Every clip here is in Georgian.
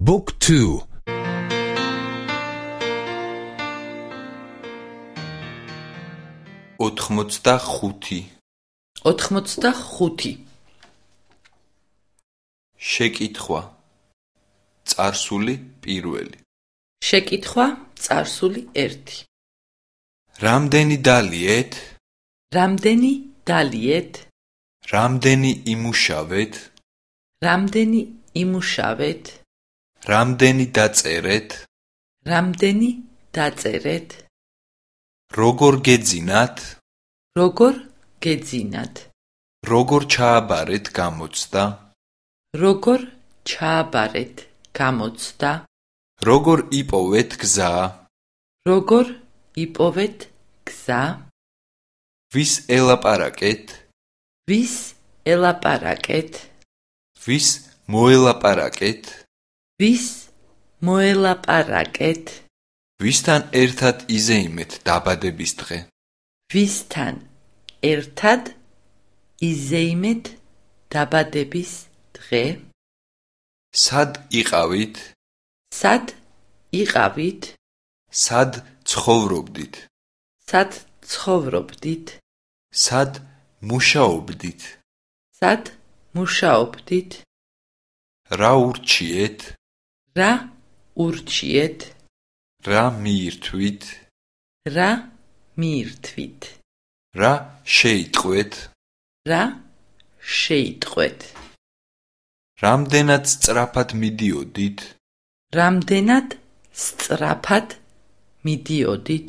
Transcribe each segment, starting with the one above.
Book 2 85 85 შეკითხვა. წარსული პირველი. შეკითხვა წარსული 1 რამდენი დალიეთ რამდენი დალიეთ რამდენი იმუშავეთ? რამდენი იმუშავეთ რამდენი დაწერეთ? რამდენი დაწერეთ? როგორ გეძინათ? როგორ გეძინათ? როგორ ჩააბარეთ გამოცდა? როგორ ჩააბარეთ გამოცდა? როგორ იპოვეთ გზა? როგორ იპოვეთ გზა? ვის ელაპარაკეთ? ვის ელაპარაკეთ? ვის მოელაპარაკეთ ვის მოელაპარაკეთ? ვისთან ერთად იზეიმეთ დაბადების დღე. ვისთან ერთად იზეიმეთ დაბადების დღე? სად იყავით? სად იყავით? სად ცხოვრობდით? სად ცხოვრობდით? სად მუშაობდით? სად მუშაობდით? რა ურჩიეთ რა ურჩიეთ? რა მიირთვით? რა მიირთვით? რა შეიტყვეთ? რა შეიტყვეთ? რამდენად სწრაფად მიდიოდით? რამდენად სწრაფად მიდიოდით?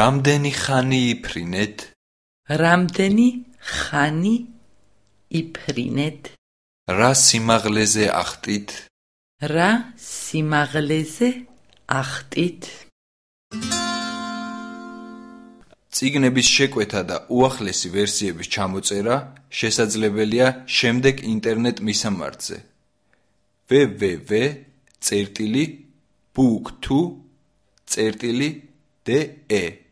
რამდენი ხანი იფრინეთ? რამდენი ხანი იფრინეთ? რა სიმაღლეზე ახტით რა სიმაღლეზე ახტით? ციგნების შეკვეთა და უახლესი ვერსიების ჩამოწერა შესაძლებელია შემდეგ ინტერნეტ მისამართზე. www.book2.de